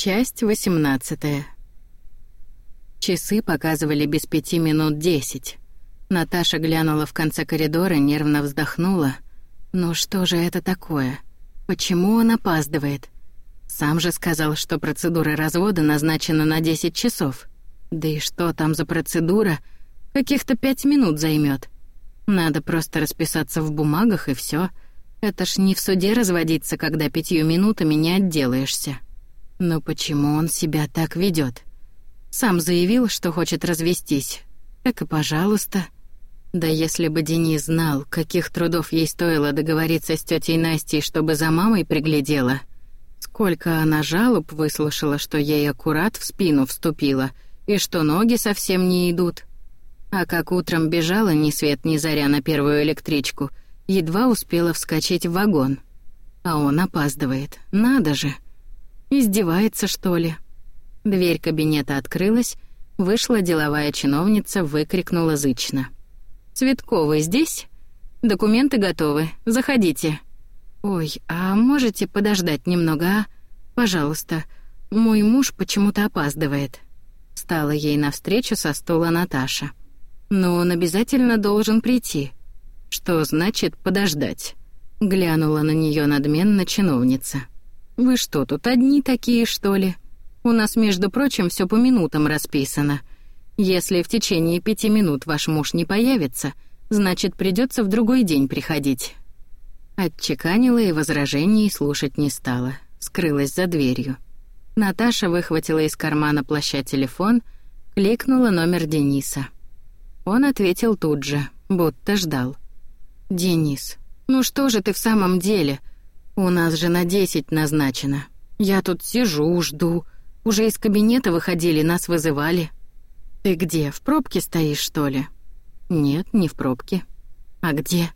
Часть 18. Часы показывали без пяти минут десять. Наташа глянула в конце коридора, нервно вздохнула. «Ну что же это такое? Почему он опаздывает? Сам же сказал, что процедура развода назначена на 10 часов. Да и что там за процедура? Каких-то пять минут займет. Надо просто расписаться в бумагах и все. Это ж не в суде разводиться, когда пятью минутами не отделаешься. Но почему он себя так ведет? Сам заявил, что хочет развестись. Так и пожалуйста. Да если бы Денис знал, каких трудов ей стоило договориться с тетей Настей, чтобы за мамой приглядела. Сколько она жалоб выслушала, что ей аккурат в спину вступила, и что ноги совсем не идут. А как утром бежала ни свет ни заря на первую электричку, едва успела вскочить в вагон. А он опаздывает, надо же. Издевается, что ли? Дверь кабинета открылась, вышла деловая чиновница, выкрикнула зычно. «Цветковы здесь? Документы готовы, заходите». «Ой, а можете подождать немного, а? Пожалуйста, мой муж почему-то опаздывает». Стала ей навстречу со стула Наташа. «Но он обязательно должен прийти». «Что значит подождать?» Глянула на нее надменно чиновница. «Вы что, тут одни такие, что ли?» У нас, между прочим, все по минутам расписано. Если в течение пяти минут ваш муж не появится, значит, придется в другой день приходить». Отчеканила и возражений слушать не стала, скрылась за дверью. Наташа выхватила из кармана плаща телефон, кликнула номер Дениса. Он ответил тут же, будто ждал. «Денис, ну что же ты в самом деле? У нас же на десять назначено. Я тут сижу, жду». Уже из кабинета выходили, нас вызывали. Ты где, в пробке стоишь, что ли? Нет, не в пробке. А где?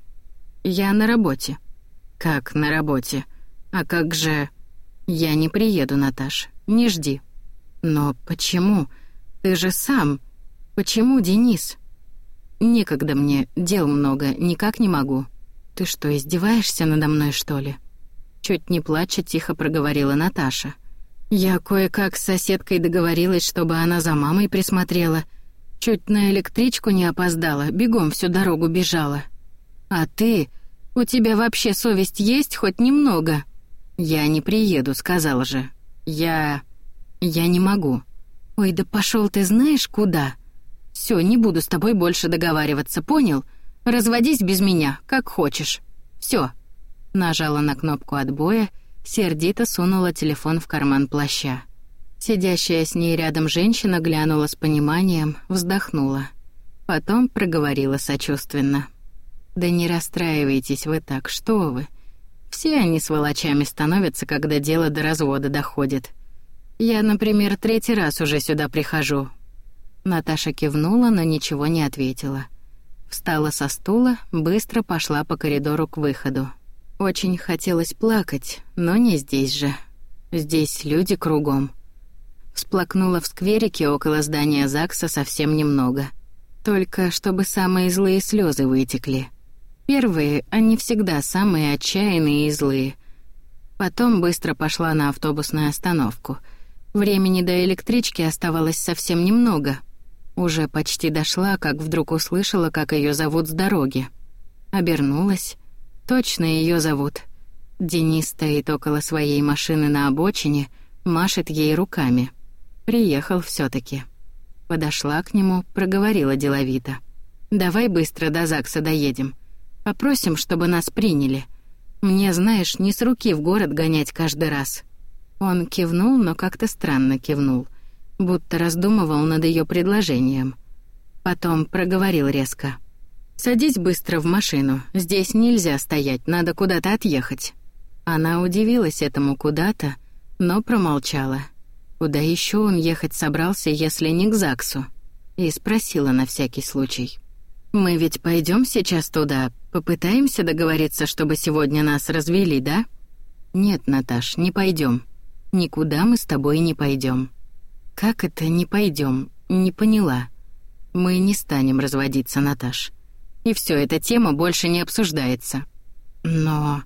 Я на работе. Как на работе? А как же... Я не приеду, Наташ, не жди. Но почему? Ты же сам. Почему, Денис? Некогда мне, дел много, никак не могу. Ты что, издеваешься надо мной, что ли? Чуть не плача, тихо проговорила Наташа. Я кое-как с соседкой договорилась, чтобы она за мамой присмотрела. Чуть на электричку не опоздала, бегом всю дорогу бежала. А ты... У тебя вообще совесть есть хоть немного? Я не приеду, сказал же. Я... Я не могу. Ой, да пошел ты знаешь куда? Все, не буду с тобой больше договариваться, понял? Разводись без меня, как хочешь. Все. Нажала на кнопку отбоя сердито сунула телефон в карман плаща. Сидящая с ней рядом женщина глянула с пониманием, вздохнула. Потом проговорила сочувственно. «Да не расстраивайтесь вы так, что вы. Все они сволочами становятся, когда дело до развода доходит. Я, например, третий раз уже сюда прихожу». Наташа кивнула, но ничего не ответила. Встала со стула, быстро пошла по коридору к выходу. Очень хотелось плакать, но не здесь же. Здесь люди кругом. Всплакнула в скверике около здания ЗАГСа совсем немного. Только чтобы самые злые слезы вытекли. Первые, они всегда самые отчаянные и злые. Потом быстро пошла на автобусную остановку. Времени до электрички оставалось совсем немного. Уже почти дошла, как вдруг услышала, как ее зовут с дороги. Обернулась. Точно ее зовут. Денис стоит около своей машины на обочине, машет ей руками. Приехал все таки Подошла к нему, проговорила деловито. «Давай быстро до ЗАГСа доедем. Попросим, чтобы нас приняли. Мне, знаешь, не с руки в город гонять каждый раз». Он кивнул, но как-то странно кивнул, будто раздумывал над ее предложением. Потом проговорил резко. «Садись быстро в машину. Здесь нельзя стоять, надо куда-то отъехать». Она удивилась этому куда-то, но промолчала. Куда еще он ехать собрался, если не к ЗАГСу? И спросила на всякий случай. «Мы ведь пойдем сейчас туда, попытаемся договориться, чтобы сегодня нас развели, да?» «Нет, Наташ, не пойдем. Никуда мы с тобой не пойдем. «Как это не пойдем? Не поняла. Мы не станем разводиться, Наташ. И все, эта тема больше не обсуждается. Но...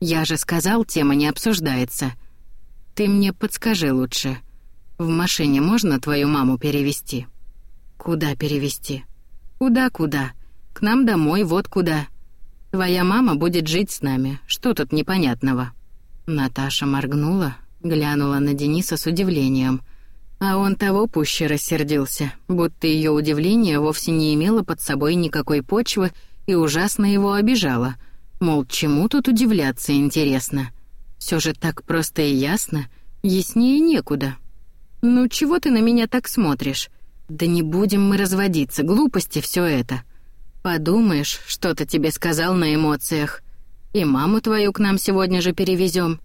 Я же сказал, тема не обсуждается. ты мне подскажи лучше. В машине можно твою маму перевести? Куда перевести? Куда-куда? К нам домой, вот куда. Твоя мама будет жить с нами. Что тут непонятного? Наташа моргнула, глянула на Дениса с удивлением. А он того пуще рассердился, будто ее удивление вовсе не имело под собой никакой почвы и ужасно его обижало. Мол, чему тут удивляться, интересно? Все же так просто и ясно, яснее некуда. «Ну чего ты на меня так смотришь? Да не будем мы разводиться, глупости все это. Подумаешь, что-то тебе сказал на эмоциях. И маму твою к нам сегодня же перевезем.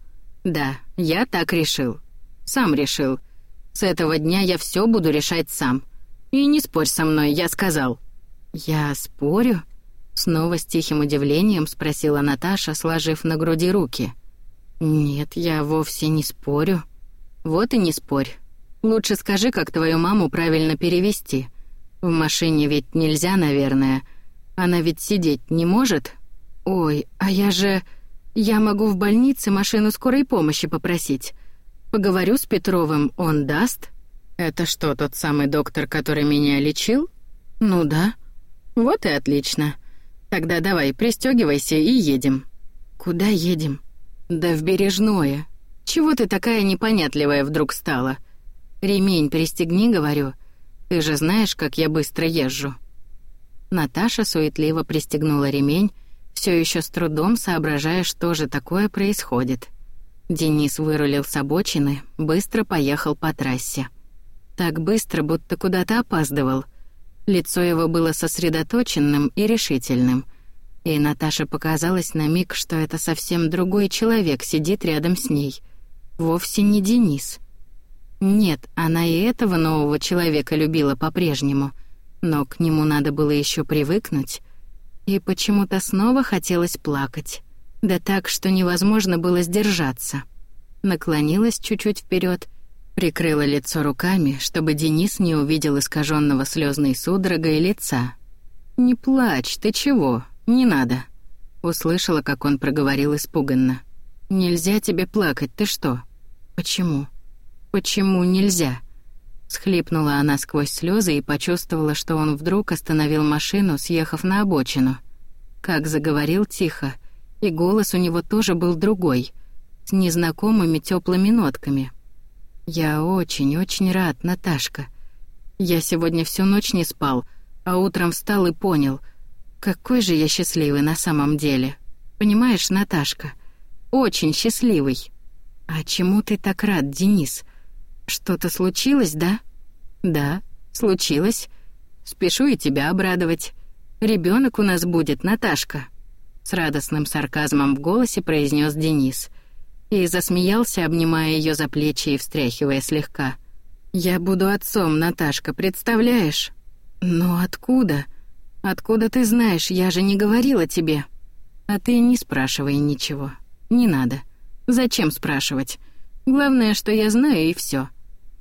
Да, я так решил. Сам решил. С этого дня я все буду решать сам. И не спорь со мной, я сказал. Я спорю? Снова с тихим удивлением спросила Наташа, сложив на груди руки. Нет, я вовсе не спорю. Вот и не спорь. Лучше скажи, как твою маму правильно перевести. В машине ведь нельзя, наверное. Она ведь сидеть не может? Ой, а я же... Я могу в больнице машину скорой помощи попросить. Поговорю с Петровым, он даст? Это что, тот самый доктор, который меня лечил? Ну да. Вот и отлично. Тогда давай, пристегивайся и едем. Куда едем? Да в Бережное. Чего ты такая непонятливая вдруг стала? Ремень пристегни, говорю. Ты же знаешь, как я быстро езжу. Наташа суетливо пристегнула ремень, все еще с трудом соображая, что же такое происходит. Денис вырулил с обочины, быстро поехал по трассе. Так быстро, будто куда-то опаздывал. Лицо его было сосредоточенным и решительным. И Наташе показалось на миг, что это совсем другой человек сидит рядом с ней. Вовсе не Денис. Нет, она и этого нового человека любила по-прежнему — но к нему надо было еще привыкнуть, и почему-то снова хотелось плакать. Да так, что невозможно было сдержаться. Наклонилась чуть-чуть вперед, прикрыла лицо руками, чтобы Денис не увидел искаженного слезной судорогой лица. «Не плачь, ты чего? Не надо!» Услышала, как он проговорил испуганно. «Нельзя тебе плакать, ты что?» «Почему?» «Почему нельзя?» Схлипнула она сквозь слезы и почувствовала, что он вдруг остановил машину, съехав на обочину. Как заговорил тихо, и голос у него тоже был другой, с незнакомыми теплыми нотками. «Я очень-очень рад, Наташка. Я сегодня всю ночь не спал, а утром встал и понял, какой же я счастливый на самом деле. Понимаешь, Наташка? Очень счастливый. А чему ты так рад, Денис?» «Что-то случилось, да?» «Да, случилось. Спешу и тебя обрадовать. Ребенок у нас будет, Наташка», — с радостным сарказмом в голосе произнес Денис. И засмеялся, обнимая ее за плечи и встряхивая слегка. «Я буду отцом, Наташка, представляешь?» «Но откуда? Откуда ты знаешь? Я же не говорила тебе». «А ты не спрашивай ничего. Не надо. Зачем спрашивать? Главное, что я знаю, и все.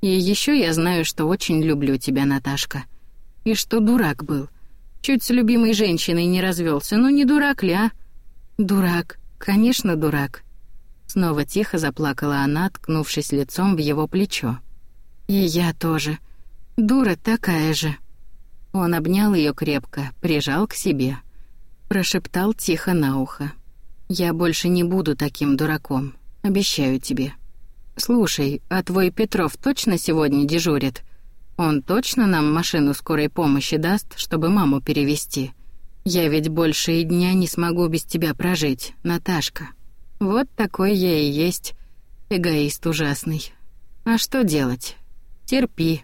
И еще я знаю, что очень люблю тебя, Наташка. И что дурак был. Чуть с любимой женщиной не развелся, ну не дурак ли, а? Дурак, конечно, дурак. Снова тихо заплакала она, ткнувшись лицом в его плечо. И я тоже. Дура такая же. Он обнял ее крепко, прижал к себе. Прошептал тихо на ухо. «Я больше не буду таким дураком, обещаю тебе». «Слушай, а твой Петров точно сегодня дежурит? Он точно нам машину скорой помощи даст, чтобы маму перевести? Я ведь больше и дня не смогу без тебя прожить, Наташка. Вот такой я и есть, эгоист ужасный. А что делать? Терпи».